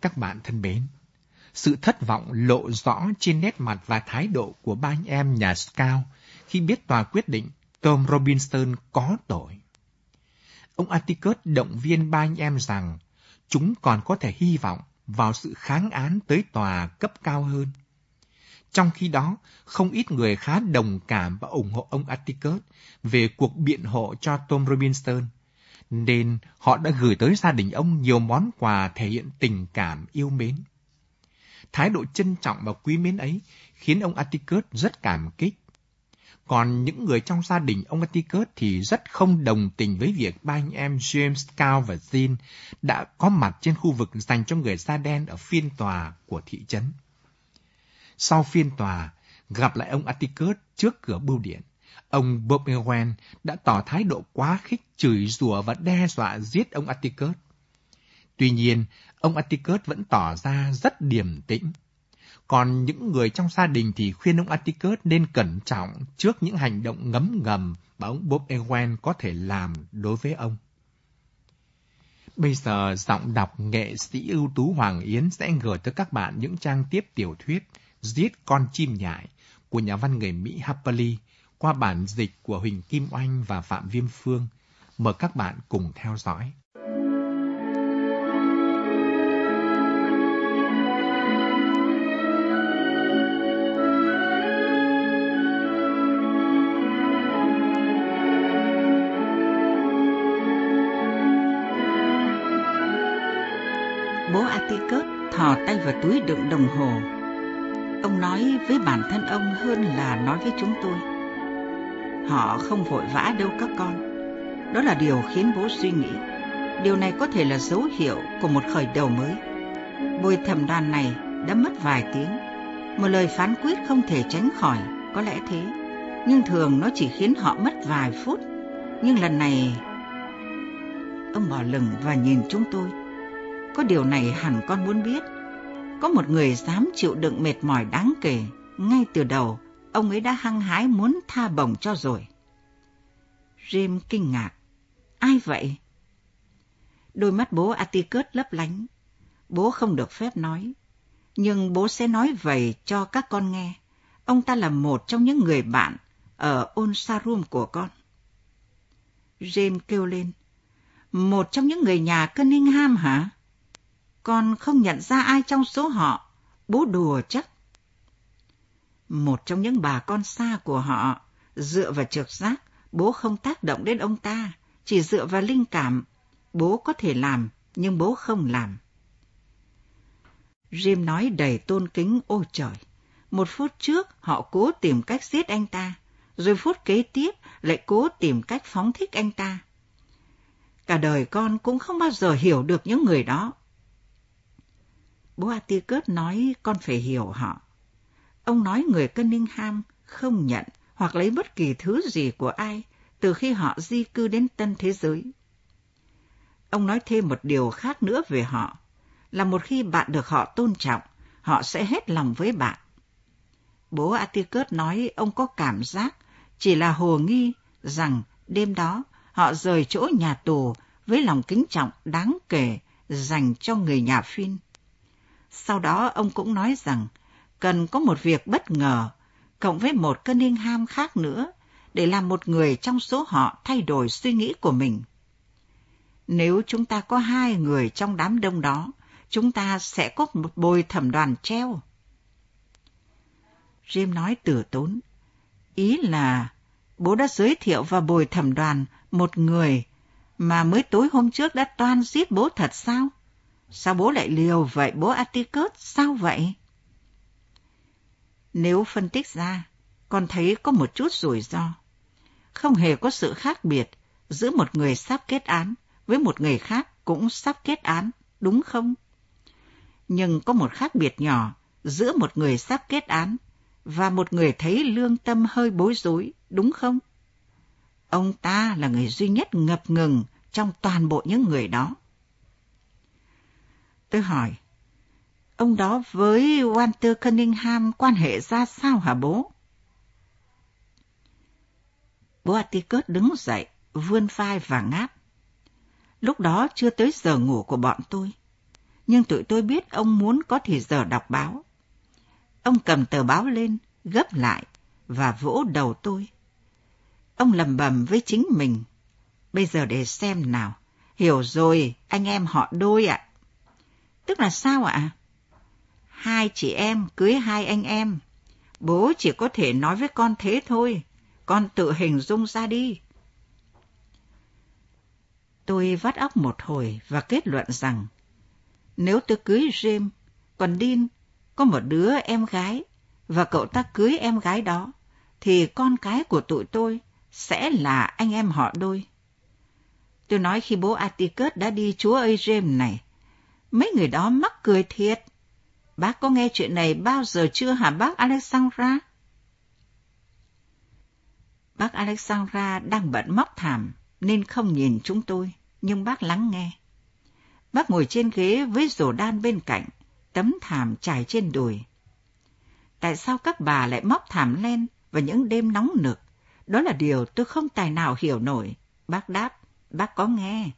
Các bạn thân mến, sự thất vọng lộ rõ trên nét mặt và thái độ của ba anh em nhà Scout khi biết tòa quyết định Tom Robinson có tội. Ông Atticus động viên ba anh em rằng chúng còn có thể hy vọng vào sự kháng án tới tòa cấp cao hơn. Trong khi đó, không ít người khá đồng cảm và ủng hộ ông Atticus về cuộc biện hộ cho Tom Robinson, nên họ đã gửi tới gia đình ông nhiều món quà thể hiện tình cảm yêu mến. Thái độ trân trọng và quý mến ấy khiến ông Atticus rất cảm kích. Còn những người trong gia đình ông Atticus thì rất không đồng tình với việc ba anh em James, Cao và Jean đã có mặt trên khu vực dành cho người da đen ở phiên tòa của thị trấn. Sau phiên tòa, gặp lại ông Atticus trước cửa bưu điện, ông Bob Ewen đã tỏ thái độ quá khích chửi rủa và đe dọa giết ông Atticus. Tuy nhiên, ông Atticus vẫn tỏ ra rất điềm tĩnh. Còn những người trong gia đình thì khuyên ông Atticus nên cẩn trọng trước những hành động ngấm ngầm mà ông Bob Ewen có thể làm đối với ông. Bây giờ, giọng đọc nghệ sĩ ưu tú Hoàng Yến sẽ gửi tới các bạn những trang tiếp tiểu thuyết Giết con chim nhại của nhà văn người Mỹ Harper Lee qua bản dịch của Huỳnh Kim Oanh và Phạm Viêm Phương. Mời các bạn cùng theo dõi. Bố Atticus thò tay vào túi đựng đồng hồ. Ông nói với bản thân ông hơn là nói với chúng tôi. Họ không vội vã đâu các con. Đó là điều khiến bố suy nghĩ. Điều này có thể là dấu hiệu của một khởi đầu mới. Bồi thẩm đoàn này đã mất vài tiếng. Một lời phán quyết không thể tránh khỏi, có lẽ thế. Nhưng thường nó chỉ khiến họ mất vài phút. Nhưng lần này... Ông bỏ lừng và nhìn chúng tôi. Có điều này hẳn con muốn biết. Có một người dám chịu đựng mệt mỏi đáng kể. Ngay từ đầu, ông ấy đã hăng hái muốn tha bổng cho rồi. Jim kinh ngạc. Ai vậy? Đôi mắt bố Atticus lấp lánh. Bố không được phép nói. Nhưng bố sẽ nói vậy cho các con nghe. Ông ta là một trong những người bạn ở Onsarum của con. James kêu lên. Một trong những người nhà Cunningham hả? Con không nhận ra ai trong số họ. Bố đùa chắc. Một trong những bà con xa của họ, dựa vào trực giác, bố không tác động đến ông ta, chỉ dựa vào linh cảm. Bố có thể làm, nhưng bố không làm. Jim nói đầy tôn kính ôi trời. Một phút trước họ cố tìm cách giết anh ta, rồi phút kế tiếp lại cố tìm cách phóng thích anh ta. Cả đời con cũng không bao giờ hiểu được những người đó. Bố Atikert nói con phải hiểu họ. Ông nói người Cunningham không nhận hoặc lấy bất kỳ thứ gì của ai từ khi họ di cư đến tân thế giới. Ông nói thêm một điều khác nữa về họ, là một khi bạn được họ tôn trọng, họ sẽ hết lòng với bạn. Bố Atticus nói ông có cảm giác chỉ là hồ nghi rằng đêm đó họ rời chỗ nhà tù với lòng kính trọng đáng kể dành cho người nhà Phin. Sau đó ông cũng nói rằng cần có một việc bất ngờ, cộng với một cơn ninh ham khác nữa, để làm một người trong số họ thay đổi suy nghĩ của mình. Nếu chúng ta có hai người trong đám đông đó, chúng ta sẽ có một bồi thẩm đoàn treo. Jim nói tử tốn. Ý là bố đã giới thiệu vào bồi thẩm đoàn một người mà mới tối hôm trước đã toan giết bố thật sao? Sao bố lại liều vậy bố Atticus? Sao vậy? Nếu phân tích ra, con thấy có một chút rủi ro. Không hề có sự khác biệt giữa một người sắp kết án với một người khác cũng sắp kết án, đúng không? Nhưng có một khác biệt nhỏ giữa một người sắp kết án và một người thấy lương tâm hơi bối rối, đúng không? Ông ta là người duy nhất ngập ngừng trong toàn bộ những người đó. Tôi hỏi, ông đó với Walter Cunningham quan hệ ra sao hả bố? Bố Atticus đứng dậy, vươn vai và ngáp. Lúc đó chưa tới giờ ngủ của bọn tôi. nhưng tụi tôi biết ông muốn có thì giờ đọc báo. Ông cầm tờ báo lên, gấp lại và vỗ đầu tôi. Ông lầm bầm với chính mình. Bây giờ để xem nào. Hiểu rồi, anh em họ đôi ạ. Tức là sao ạ? Hai chị em cưới hai anh em. Bố chỉ có thể nói với con thế thôi. Con tự hình dung ra đi. Tôi vắt óc một hồi và kết luận rằng nếu tôi cưới James, còn Dean có một đứa em gái và cậu ta cưới em gái đó, thì con cái của tụi tôi sẽ là anh em họ đôi. Tôi nói khi bố Atticus đã đi chúa ơi James này, mấy người đó mắc cười thiệt. Bác có nghe chuyện này bao giờ chưa hả bác Alexandra? Bác Alexandra đang bận móc thảm nên không nhìn chúng tôi, nhưng bác lắng nghe. Bác ngồi trên ghế với rổ đan bên cạnh, tấm thảm trải trên đùi. Tại sao các bà lại móc thảm len vào những đêm nóng nực? Đó là điều tôi không tài nào hiểu nổi. Bác đáp, bác có nghe.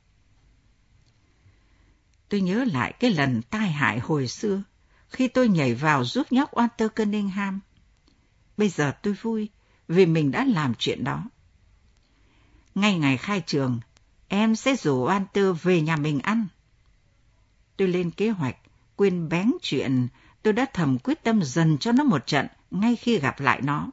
Tôi nhớ lại cái lần tai hại hồi xưa, khi tôi nhảy vào giúp nhóc Walter Cunningham. Bây giờ tôi vui vì mình đã làm chuyện đó. Ngay ngày khai trường, em sẽ rủ Walter về nhà mình ăn. Tôi lên kế hoạch, quên bén chuyện tôi đã thầm quyết tâm dần cho nó một trận ngay khi gặp lại nó.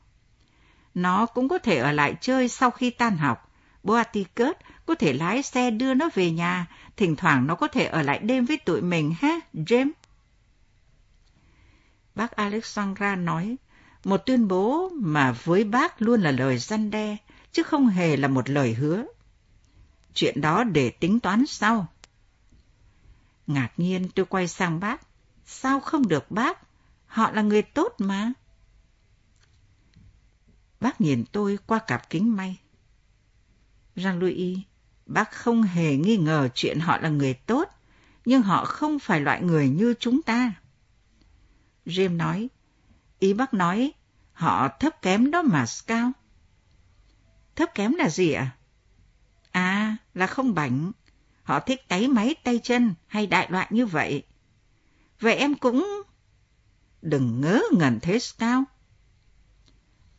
Nó cũng có thể ở lại chơi sau khi tan học. Boaticus có thể lái xe đưa nó về nhà, thỉnh thoảng nó có thể ở lại đêm với tụi mình ha, James. Bác Alexandra nói, một tuyên bố mà với bác luôn là lời răn đe, chứ không hề là một lời hứa. Chuyện đó để tính toán sau. Ngạc nhiên tôi quay sang bác. Sao không được bác? Họ là người tốt mà. Bác nhìn tôi qua cặp kính may. Jean-Louis, bác không hề nghi ngờ chuyện họ là người tốt, nhưng họ không phải loại người như chúng ta. Jim nói, ý bác nói, họ thấp kém đó mà Scout. Thấp kém là gì ạ? À? à, là không bảnh. Họ thích táy máy tay chân hay đại loại như vậy. Vậy em cũng... Đừng ngớ ngẩn thế Scout.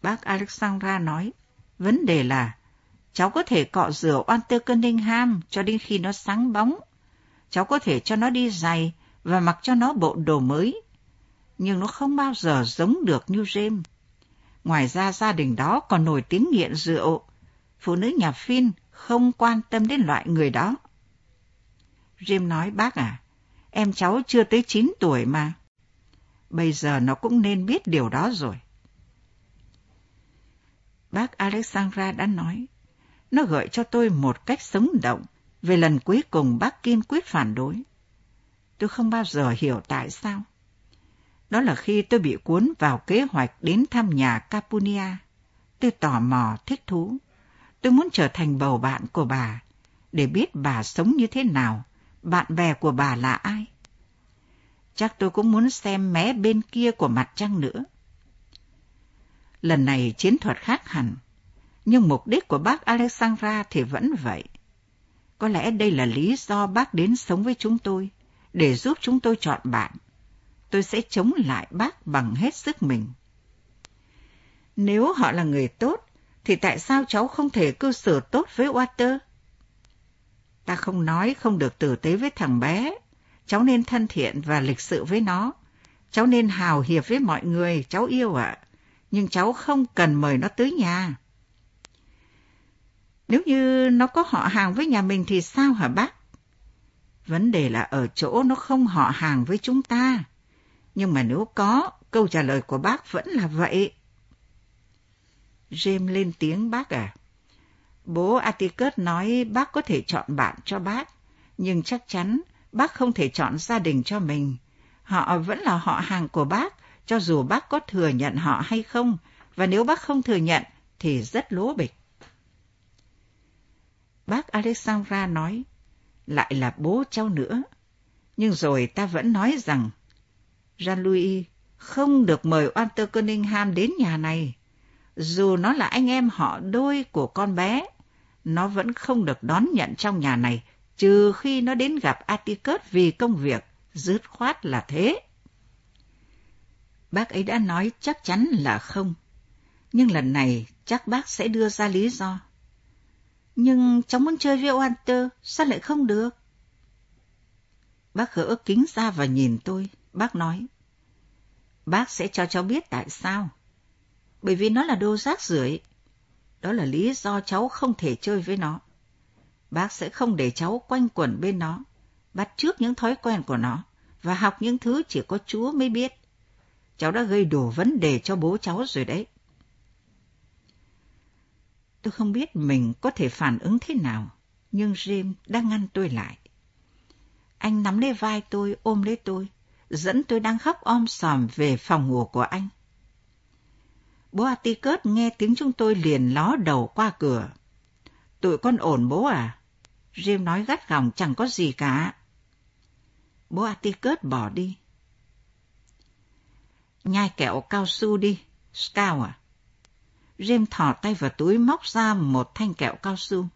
Bác Alexandra nói, vấn đề là cháu có thể cọ rửa Walter Cunningham cho đến khi nó sáng bóng. Cháu có thể cho nó đi giày và mặc cho nó bộ đồ mới. Nhưng nó không bao giờ giống được như James. Ngoài ra gia đình đó còn nổi tiếng nghiện rượu. Phụ nữ nhà Phin không quan tâm đến loại người đó. James nói bác à, em cháu chưa tới 9 tuổi mà. Bây giờ nó cũng nên biết điều đó rồi. Bác Alexandra đã nói, nó gợi cho tôi một cách sống động về lần cuối cùng bác kiên quyết phản đối. Tôi không bao giờ hiểu tại sao. Đó là khi tôi bị cuốn vào kế hoạch đến thăm nhà Capunia. Tôi tò mò, thích thú. Tôi muốn trở thành bầu bạn của bà, để biết bà sống như thế nào, bạn bè của bà là ai. Chắc tôi cũng muốn xem mé bên kia của mặt trăng nữa. Lần này chiến thuật khác hẳn, nhưng mục đích của bác Alexandra thì vẫn vậy. Có lẽ đây là lý do bác đến sống với chúng tôi, để giúp chúng tôi chọn bạn. Tôi sẽ chống lại bác bằng hết sức mình. Nếu họ là người tốt, thì tại sao cháu không thể cư xử tốt với Walter? Ta không nói không được tử tế với thằng bé. Cháu nên thân thiện và lịch sự với nó. Cháu nên hào hiệp với mọi người, cháu yêu ạ. Nhưng cháu không cần mời nó tới nhà. Nếu như nó có họ hàng với nhà mình thì sao hả bác? Vấn đề là ở chỗ nó không họ hàng với chúng ta. Nhưng mà nếu có, câu trả lời của bác vẫn là vậy. James lên tiếng bác à. Bố Atticus nói bác có thể chọn bạn cho bác, nhưng chắc chắn bác không thể chọn gia đình cho mình. Họ vẫn là họ hàng của bác, cho dù bác có thừa nhận họ hay không, và nếu bác không thừa nhận thì rất lố bịch. Bác Alexandra nói, lại là bố cháu nữa. Nhưng rồi ta vẫn nói rằng, Jean-Louis không được mời Walter Cunningham đến nhà này. Dù nó là anh em họ đôi của con bé, nó vẫn không được đón nhận trong nhà này, trừ khi nó đến gặp Atticus vì công việc, Dứt khoát là thế. Bác ấy đã nói chắc chắn là không. Nhưng lần này chắc bác sẽ đưa ra lý do. Nhưng cháu muốn chơi với Walter, sao lại không được? Bác gỡ kính ra và nhìn tôi. Bác nói, bác sẽ cho cháu biết tại sao. Bởi vì nó là đồ rác rưởi. Đó là lý do cháu không thể chơi với nó. Bác sẽ không để cháu quanh quẩn bên nó, bắt trước những thói quen của nó và học những thứ chỉ có Chúa mới biết. Cháu đã gây đủ vấn đề cho bố cháu rồi đấy. Tôi không biết mình có thể phản ứng thế nào, nhưng Jim đang ngăn tôi lại. Anh nắm lấy vai tôi, ôm lấy tôi, dẫn tôi đang khóc om sòm về phòng ngủ của anh. Bố Atticus nghe tiếng chúng tôi liền ló đầu qua cửa. Tụi con ổn bố à? Jim nói gắt gỏng chẳng có gì cả. Bố Atticus bỏ đi. Nhai kẹo cao su đi, Scout à? Jim thỏ tay vào túi móc ra một thanh kẹo cao su.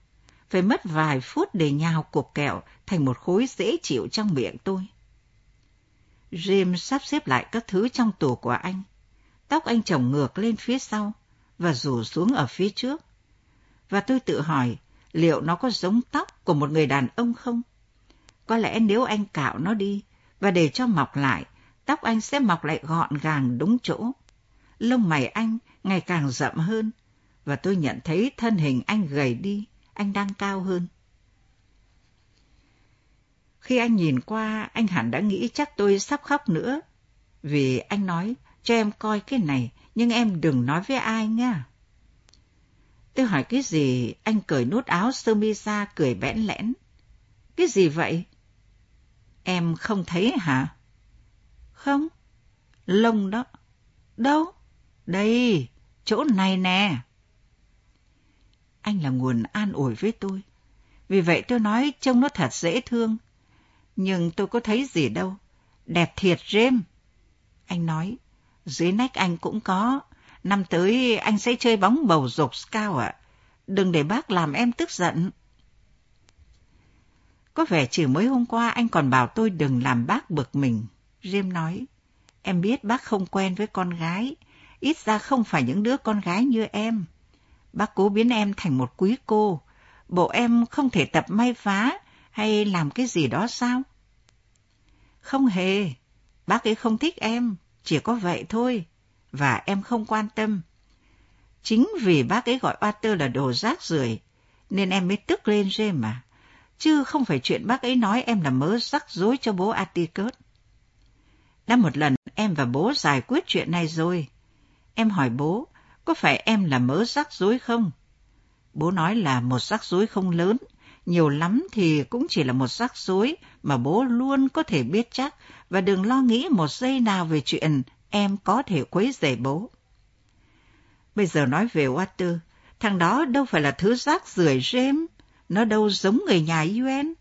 Phải mất vài phút để nhào cục kẹo thành một khối dễ chịu trong miệng tôi. Jim sắp xếp lại các thứ trong tủ của anh. Tóc anh chồng ngược lên phía sau và rủ xuống ở phía trước. Và tôi tự hỏi liệu nó có giống tóc của một người đàn ông không? Có lẽ nếu anh cạo nó đi và để cho mọc lại, tóc anh sẽ mọc lại gọn gàng đúng chỗ. Lông mày anh ngày càng rậm hơn và tôi nhận thấy thân hình anh gầy đi, anh đang cao hơn. Khi anh nhìn qua, anh hẳn đã nghĩ chắc tôi sắp khóc nữa. Vì anh nói, cho em coi cái này, nhưng em đừng nói với ai nha. Tôi hỏi cái gì, anh cởi nút áo sơ mi ra cười bẽn lẽn. Cái gì vậy? Em không thấy hả? Không. Lông đó. Đâu? Đây, chỗ này nè. Anh là nguồn an ủi với tôi. Vì vậy tôi nói trông nó thật dễ thương nhưng tôi có thấy gì đâu. Đẹp thiệt James. Anh nói, dưới nách anh cũng có. Năm tới anh sẽ chơi bóng bầu dục cao ạ. Đừng để bác làm em tức giận. Có vẻ chỉ mới hôm qua anh còn bảo tôi đừng làm bác bực mình. James nói, em biết bác không quen với con gái. Ít ra không phải những đứa con gái như em. Bác cố biến em thành một quý cô. Bộ em không thể tập may vá hay làm cái gì đó sao? Không hề, bác ấy không thích em, chỉ có vậy thôi, và em không quan tâm. Chính vì bác ấy gọi Walter là đồ rác rưởi nên em mới tức lên rê mà. Chứ không phải chuyện bác ấy nói em là mớ rắc rối cho bố Atticus. Đã một lần em và bố giải quyết chuyện này rồi. Em hỏi bố, có phải em là mớ rắc rối không? Bố nói là một rắc rối không lớn, nhiều lắm thì cũng chỉ là một rắc rối mà bố luôn có thể biết chắc và đừng lo nghĩ một giây nào về chuyện em có thể quấy rầy bố. Bây giờ nói về Walter, thằng đó đâu phải là thứ rác rưởi James, nó đâu giống người nhà UN.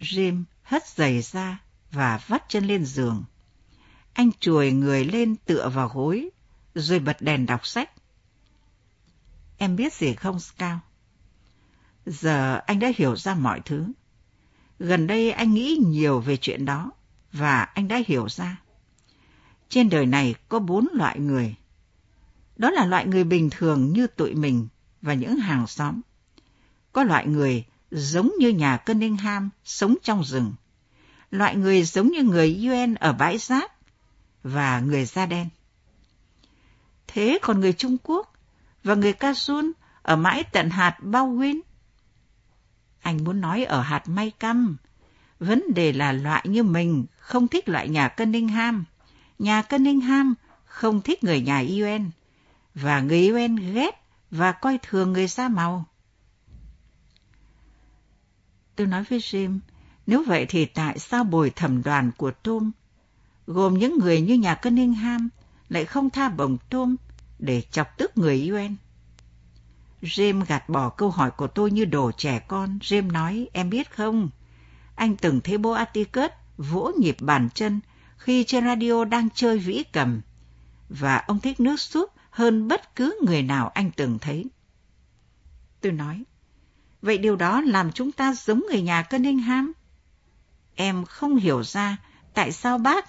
Jim hất giày ra và vắt chân lên giường. Anh chuồi người lên tựa vào gối, rồi bật đèn đọc sách. Em biết gì không, Scout? Giờ anh đã hiểu ra mọi thứ. Gần đây anh nghĩ nhiều về chuyện đó, và anh đã hiểu ra. Trên đời này có bốn loại người. Đó là loại người bình thường như tụi mình và những hàng xóm. Có loại người giống như nhà Cunningham sống trong rừng. Loại người giống như người UN ở bãi rác và người da đen. Thế còn người Trung Quốc và người Kazun ở mãi tận hạt Bao Win anh muốn nói ở hạt may căm. Vấn đề là loại như mình không thích loại nhà Cunningham. Nhà Cunningham không thích người nhà UN. Và người UN ghét và coi thường người da màu. Tôi nói với Jim, nếu vậy thì tại sao bồi thẩm đoàn của Tom, gồm những người như nhà Cunningham, lại không tha bổng Tom để chọc tức người UN? Jim gạt bỏ câu hỏi của tôi như đồ trẻ con. Jim nói, em biết không, anh từng thấy bố Atticus vỗ nhịp bàn chân khi trên radio đang chơi vĩ cầm, và ông thích nước súp hơn bất cứ người nào anh từng thấy. Tôi nói, vậy điều đó làm chúng ta giống người nhà Cunningham? Em không hiểu ra tại sao bác...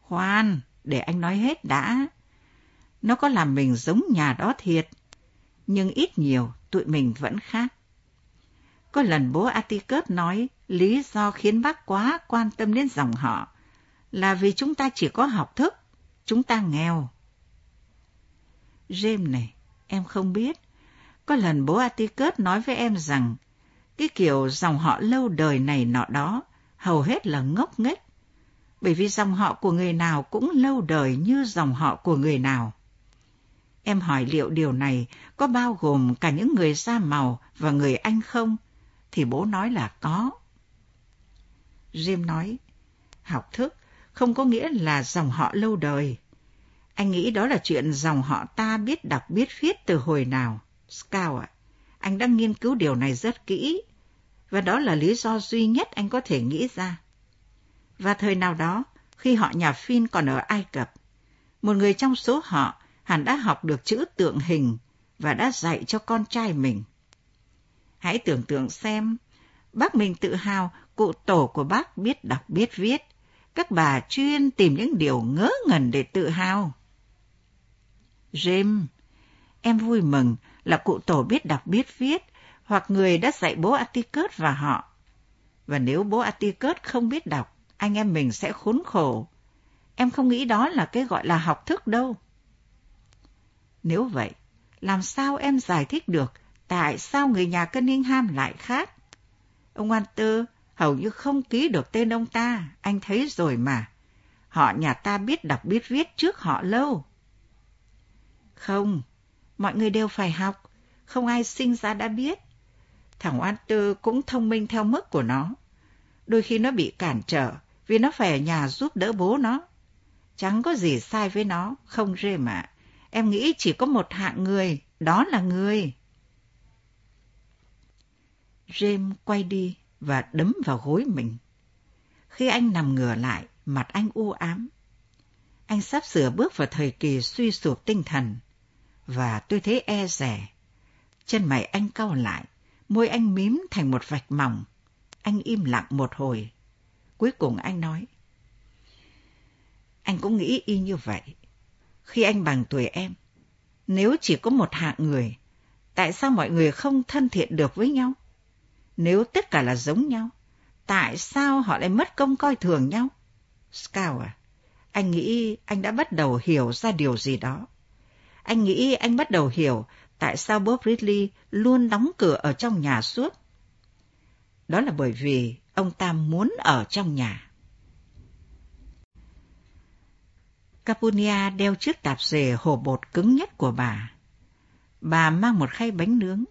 Khoan, để anh nói hết đã. Nó có làm mình giống nhà đó thiệt, nhưng ít nhiều tụi mình vẫn khác. Có lần bố Atikert nói lý do khiến bác quá quan tâm đến dòng họ là vì chúng ta chỉ có học thức, chúng ta nghèo. James này, em không biết. Có lần bố Atikert nói với em rằng cái kiểu dòng họ lâu đời này nọ đó hầu hết là ngốc nghếch. Bởi vì dòng họ của người nào cũng lâu đời như dòng họ của người nào. Em hỏi liệu điều này có bao gồm cả những người da màu và người Anh không? Thì bố nói là có. Jim nói, học thức không có nghĩa là dòng họ lâu đời. Anh nghĩ đó là chuyện dòng họ ta biết đọc biết viết từ hồi nào. Scout ạ, anh đang nghiên cứu điều này rất kỹ, và đó là lý do duy nhất anh có thể nghĩ ra. Và thời nào đó, khi họ nhà Phin còn ở Ai Cập, một người trong số họ hắn đã học được chữ tượng hình và đã dạy cho con trai mình. Hãy tưởng tượng xem, bác mình tự hào cụ tổ của bác biết đọc biết viết. Các bà chuyên tìm những điều ngớ ngẩn để tự hào. Jim, em vui mừng là cụ tổ biết đọc biết viết, hoặc người đã dạy bố Atticus và họ. Và nếu bố Atticus không biết đọc, anh em mình sẽ khốn khổ. Em không nghĩ đó là cái gọi là học thức đâu. Nếu vậy, làm sao em giải thích được tại sao người nhà Cunningham lại khác? Ông Walter hầu như không ký được tên ông ta, anh thấy rồi mà. Họ nhà ta biết đọc biết viết trước họ lâu. Không, mọi người đều phải học, không ai sinh ra đã biết. Thằng Walter cũng thông minh theo mức của nó. Đôi khi nó bị cản trở vì nó phải ở nhà giúp đỡ bố nó. Chẳng có gì sai với nó, không rê mà. Em nghĩ chỉ có một hạng người, đó là người. James quay đi và đấm vào gối mình. Khi anh nằm ngửa lại, mặt anh u ám. Anh sắp sửa bước vào thời kỳ suy sụp tinh thần, và tôi thấy e rẻ. Chân mày anh cau lại, môi anh mím thành một vạch mỏng. Anh im lặng một hồi. Cuối cùng anh nói. Anh cũng nghĩ y như vậy. Khi anh bằng tuổi em, nếu chỉ có một hạng người, tại sao mọi người không thân thiện được với nhau? Nếu tất cả là giống nhau, tại sao họ lại mất công coi thường nhau? Scout à, anh nghĩ anh đã bắt đầu hiểu ra điều gì đó. Anh nghĩ anh bắt đầu hiểu tại sao Bob Ridley luôn đóng cửa ở trong nhà suốt. Đó là bởi vì ông ta muốn ở trong nhà. Capunia đeo chiếc tạp dề hồ bột cứng nhất của bà. Bà mang một khay bánh nướng.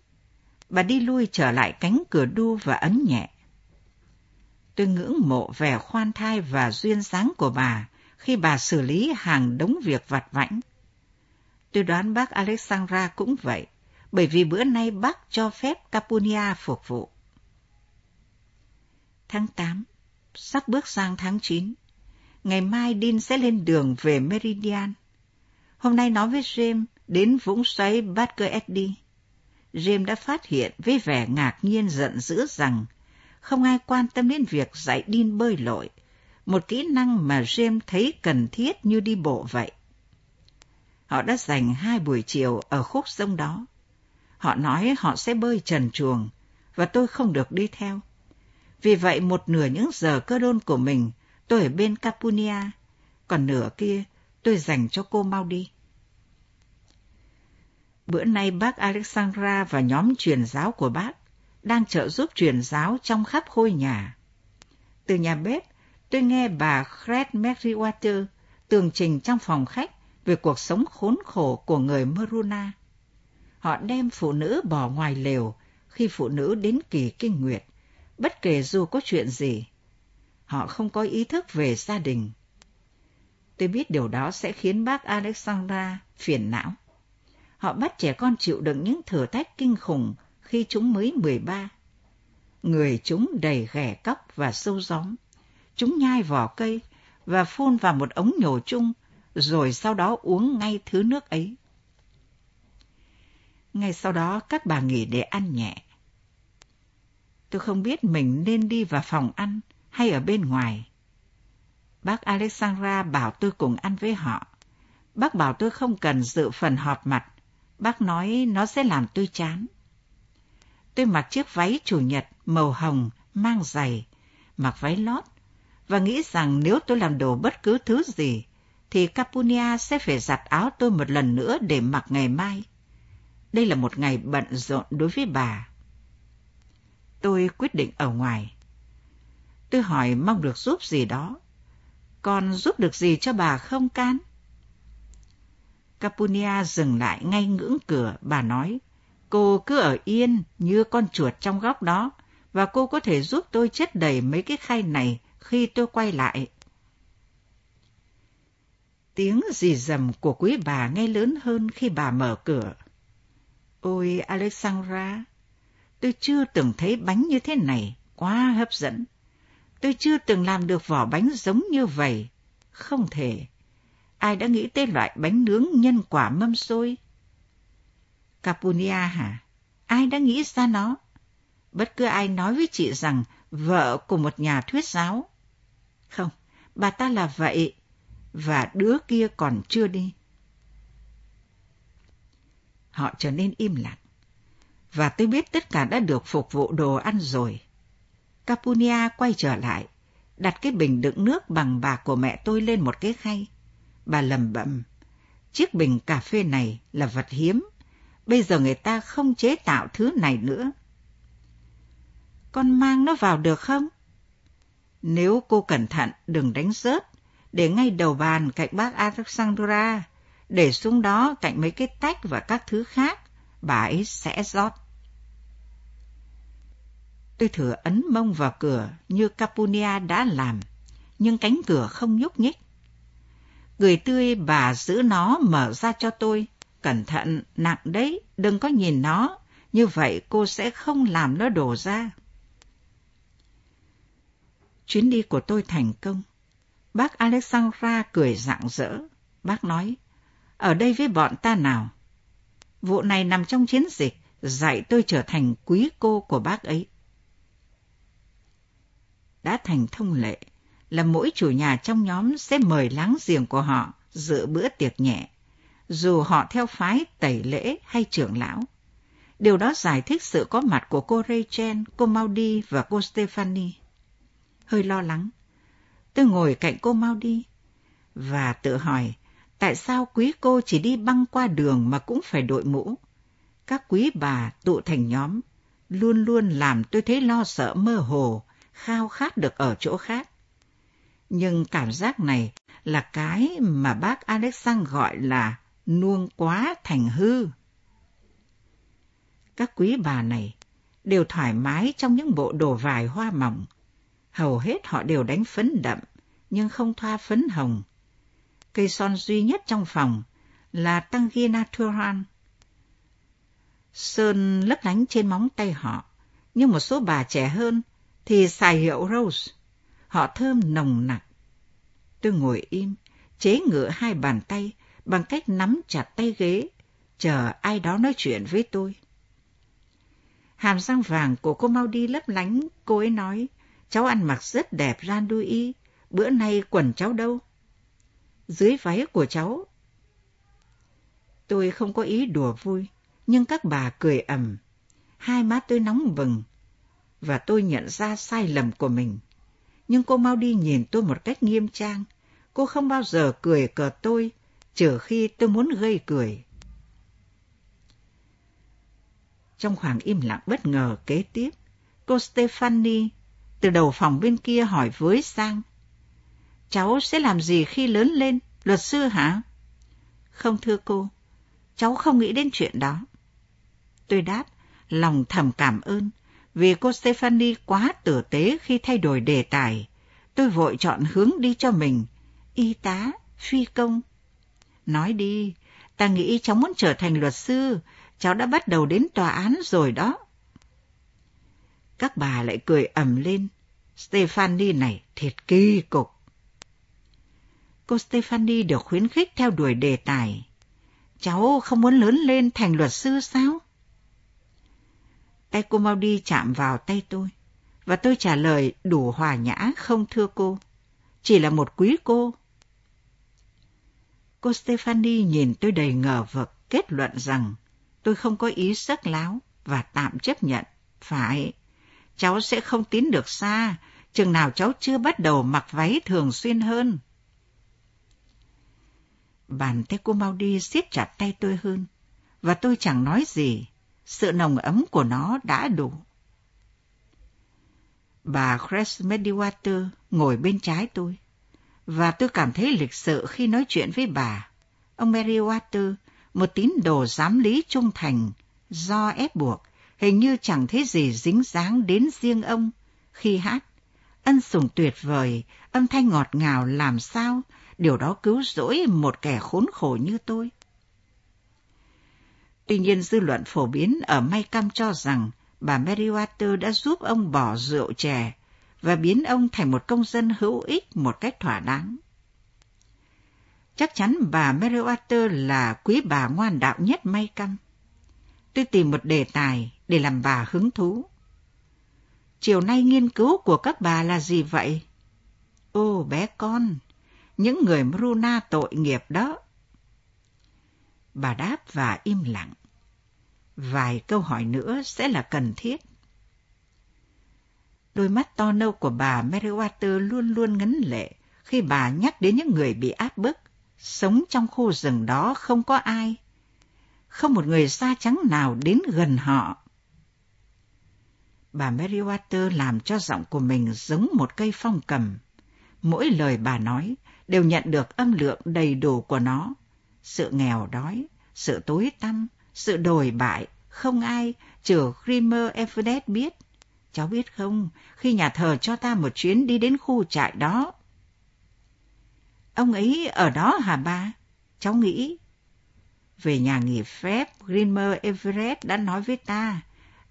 Bà đi lui trở lại cánh cửa đu và ấn nhẹ. Tôi ngưỡng mộ vẻ khoan thai và duyên dáng của bà khi bà xử lý hàng đống việc vặt vãnh. Tôi đoán bác Alexandra cũng vậy, bởi vì bữa nay bác cho phép Capunia phục vụ. Tháng 8, sắp bước sang tháng 9 ngày mai Dean sẽ lên đường về Meridian. Hôm nay nói với James đến vũng xoáy Barker Eddy. James đã phát hiện với vẻ ngạc nhiên giận dữ rằng không ai quan tâm đến việc dạy Dean bơi lội, một kỹ năng mà James thấy cần thiết như đi bộ vậy. Họ đã dành hai buổi chiều ở khúc sông đó. Họ nói họ sẽ bơi trần chuồng, và tôi không được đi theo. Vì vậy một nửa những giờ cơ đôn của mình tôi ở bên Capunia, còn nửa kia tôi dành cho cô mau đi. Bữa nay bác Alexandra và nhóm truyền giáo của bác đang trợ giúp truyền giáo trong khắp khôi nhà. Từ nhà bếp, tôi nghe bà Fred Merriwater tường trình trong phòng khách về cuộc sống khốn khổ của người Maruna. Họ đem phụ nữ bỏ ngoài lều khi phụ nữ đến kỳ kinh nguyệt, bất kể dù có chuyện gì. Họ không có ý thức về gia đình. Tôi biết điều đó sẽ khiến bác Alexandra phiền não. Họ bắt trẻ con chịu đựng những thử thách kinh khủng khi chúng mới 13. Người chúng đầy ghẻ cóc và sâu gióm. Chúng nhai vỏ cây và phun vào một ống nhổ chung, rồi sau đó uống ngay thứ nước ấy. Ngay sau đó các bà nghỉ để ăn nhẹ. Tôi không biết mình nên đi vào phòng ăn hay ở bên ngoài? Bác Alexandra bảo tôi cùng ăn với họ. Bác bảo tôi không cần dự phần họp mặt. Bác nói nó sẽ làm tôi chán. Tôi mặc chiếc váy chủ nhật màu hồng, mang giày, mặc váy lót, và nghĩ rằng nếu tôi làm đồ bất cứ thứ gì, thì Capunia sẽ phải giặt áo tôi một lần nữa để mặc ngày mai. Đây là một ngày bận rộn đối với bà. Tôi quyết định ở ngoài. Tôi hỏi mong được giúp gì đó. Còn giúp được gì cho bà không can? Capunia dừng lại ngay ngưỡng cửa, bà nói, cô cứ ở yên như con chuột trong góc đó, và cô có thể giúp tôi chết đầy mấy cái khay này khi tôi quay lại. Tiếng rì rầm của quý bà nghe lớn hơn khi bà mở cửa. Ôi Alexandra, tôi chưa từng thấy bánh như thế này, quá hấp dẫn. Tôi chưa từng làm được vỏ bánh giống như vậy. Không thể. Ai đã nghĩ tới loại bánh nướng nhân quả mâm xôi? Capunia hả? Ai đã nghĩ ra nó? Bất cứ ai nói với chị rằng vợ của một nhà thuyết giáo. Không, bà ta là vậy, và đứa kia còn chưa đi. Họ trở nên im lặng, và tôi biết tất cả đã được phục vụ đồ ăn rồi. Capunia quay trở lại, đặt cái bình đựng nước bằng bạc của mẹ tôi lên một cái khay. Bà lầm bẩm, chiếc bình cà phê này là vật hiếm, bây giờ người ta không chế tạo thứ này nữa. Con mang nó vào được không? Nếu cô cẩn thận, đừng đánh rớt, để ngay đầu bàn cạnh bác Alexandra, để xuống đó cạnh mấy cái tách và các thứ khác, bà ấy sẽ rót. Tôi thử ấn mông vào cửa như Capunia đã làm, nhưng cánh cửa không nhúc nhích. Người tươi bà giữ nó mở ra cho tôi. Cẩn thận, nặng đấy, đừng có nhìn nó. Như vậy cô sẽ không làm nó đổ ra. Chuyến đi của tôi thành công. Bác Alexandra cười rạng rỡ. Bác nói, ở đây với bọn ta nào. Vụ này nằm trong chiến dịch, dạy tôi trở thành quý cô của bác ấy. Đã thành thông lệ là mỗi chủ nhà trong nhóm sẽ mời láng giềng của họ dự bữa tiệc nhẹ, dù họ theo phái tẩy lễ hay trưởng lão. Điều đó giải thích sự có mặt của cô Rachel, cô Maudie và cô Stephanie hơi lo lắng. Tôi ngồi cạnh cô mau và tự hỏi tại sao quý cô chỉ đi băng qua đường mà cũng phải đội mũ. Các quý bà tụ thành nhóm luôn luôn làm tôi thấy lo sợ mơ hồ, khao khát được ở chỗ khác. Nhưng cảm giác này là cái mà bác Alexander gọi là nuông quá thành hư. Các quý bà này đều thoải mái trong những bộ đồ vải hoa mỏng, Hầu hết họ đều đánh phấn đậm, nhưng không thoa phấn hồng. Cây son duy nhất trong phòng là Tangi Natural. Sơn lấp lánh trên móng tay họ, nhưng một số bà trẻ hơn thì xài hiệu Rose. Họ thơm nồng nặc. Tôi ngồi im, chế ngựa hai bàn tay bằng cách nắm chặt tay ghế, chờ ai đó nói chuyện với tôi. Hàm răng vàng của cô mau đi lấp lánh, cô ấy nói, Cháu ăn mặc rất đẹp Ran bữa nay quần cháu đâu? Dưới váy của cháu. Tôi không có ý đùa vui, nhưng các bà cười ầm. Hai má tôi nóng bừng, và tôi nhận ra sai lầm của mình. Nhưng cô mau đi nhìn tôi một cách nghiêm trang. Cô không bao giờ cười cờ tôi, trừ khi tôi muốn gây cười. Trong khoảng im lặng bất ngờ kế tiếp, cô Stephanie từ đầu phòng bên kia hỏi với sang. Cháu sẽ làm gì khi lớn lên, luật sư hả? Không thưa cô, cháu không nghĩ đến chuyện đó. Tôi đáp, lòng thầm cảm ơn, vì cô Stephanie quá tử tế khi thay đổi đề tài. Tôi vội chọn hướng đi cho mình, y tá, phi công. Nói đi, ta nghĩ cháu muốn trở thành luật sư, cháu đã bắt đầu đến tòa án rồi đó. Các bà lại cười ầm lên. Stephanie này thiệt kỳ cục. Cô Stephanie được khuyến khích theo đuổi đề tài. Cháu không muốn lớn lên thành luật sư sao? Tay cô mau đi chạm vào tay tôi. Và tôi trả lời đủ hòa nhã không thưa cô. Chỉ là một quý cô. Cô Stephanie nhìn tôi đầy ngờ vực kết luận rằng tôi không có ý sắc láo và tạm chấp nhận. Phải, cháu sẽ không tiến được xa, chừng nào cháu chưa bắt đầu mặc váy thường xuyên hơn. Bàn tay cô mau đi siết chặt tay tôi hơn, và tôi chẳng nói gì, sự nồng ấm của nó đã đủ. Bà Cress Mediwater ngồi bên trái tôi, và tôi cảm thấy lịch sự khi nói chuyện với bà. Ông Meriwether, một tín đồ giám lý trung thành, do ép buộc, hình như chẳng thấy gì dính dáng đến riêng ông khi hát. Ân sủng tuyệt vời, âm thanh ngọt ngào làm sao, điều đó cứu rỗi một kẻ khốn khổ như tôi. Tuy nhiên dư luận phổ biến ở May Cam cho rằng bà Meriwether đã giúp ông bỏ rượu chè và biến ông thành một công dân hữu ích một cách thỏa đáng. Chắc chắn bà Meriwether là quý bà ngoan đạo nhất May Cam. Tôi tìm một đề tài để làm bà hứng thú. Chiều nay nghiên cứu của các bà là gì vậy? Ô bé con, những người Bruna tội nghiệp đó. Bà đáp và im lặng. Vài câu hỏi nữa sẽ là cần thiết. Đôi mắt to nâu của bà Meriwether luôn luôn ngấn lệ khi bà nhắc đến những người bị áp bức, sống trong khu rừng đó không có ai. Không một người da trắng nào đến gần họ. Bà Meriwether làm cho giọng của mình giống một cây phong cầm. Mỗi lời bà nói đều nhận được âm lượng đầy đủ của nó. Sự nghèo đói, sự tối tăm, sự đồi bại, không ai, trừ Grimer Everett biết. Cháu biết không, khi nhà thờ cho ta một chuyến đi đến khu trại đó. Ông ấy ở đó hả ba? Cháu nghĩ. Về nhà nghỉ phép, Grimer Everett đã nói với ta.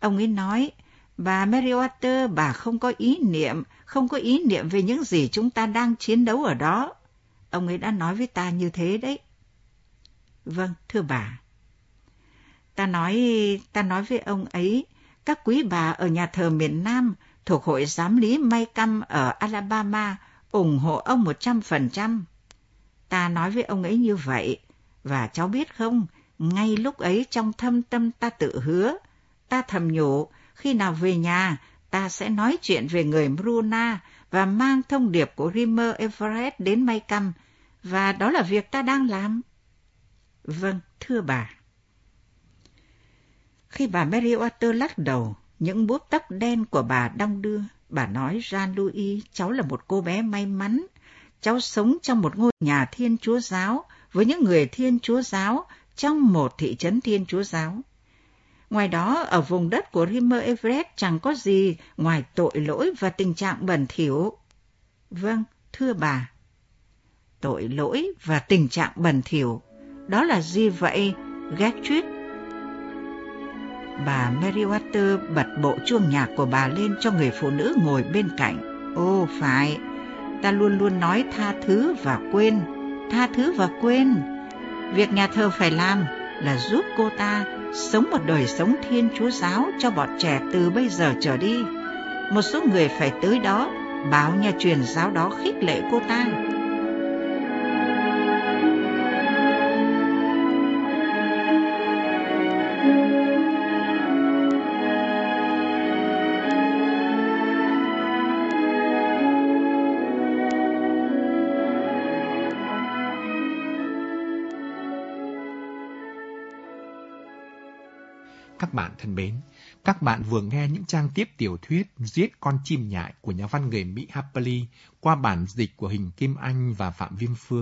Ông ấy nói, bà Meriwether, bà không có ý niệm, không có ý niệm về những gì chúng ta đang chiến đấu ở đó. Ông ấy đã nói với ta như thế đấy. Vâng, thưa bà. Ta nói, ta nói với ông ấy, các quý bà ở nhà thờ miền Nam thuộc hội giám lý May Căm ở Alabama ủng hộ ông một trăm phần trăm. Ta nói với ông ấy như vậy, và cháu biết không, ngay lúc ấy trong thâm tâm ta tự hứa, ta thầm nhủ, khi nào về nhà, ta sẽ nói chuyện về người Bruna và mang thông điệp của Rimmer Everett đến May Căm, và đó là việc ta đang làm. Vâng, thưa bà. Khi bà Meriwether lắc đầu, những búp tóc đen của bà đong đưa, bà nói Jean-Louis, cháu là một cô bé may mắn. Cháu sống trong một ngôi nhà thiên chúa giáo với những người thiên chúa giáo trong một thị trấn thiên chúa giáo. Ngoài đó, ở vùng đất của Rimmer Everett chẳng có gì ngoài tội lỗi và tình trạng bẩn thỉu. Vâng, thưa bà. Tội lỗi và tình trạng bẩn thỉu. Đó là gì vậy, e, Gertrude? Bà Meriwether bật bộ chuông nhạc của bà lên cho người phụ nữ ngồi bên cạnh. Ô phải, ta luôn luôn nói tha thứ và quên, tha thứ và quên. Việc nhà thờ phải làm là giúp cô ta sống một đời sống thiên chúa giáo cho bọn trẻ từ bây giờ trở đi. Một số người phải tới đó, báo nhà truyền giáo đó khích lệ cô ta. Các bạn thân mến, các bạn vừa nghe những trang tiếp tiểu thuyết Giết con chim nhại của nhà văn người Mỹ Harper Lee qua bản dịch của Hình Kim Anh và Phạm Viêm Phương.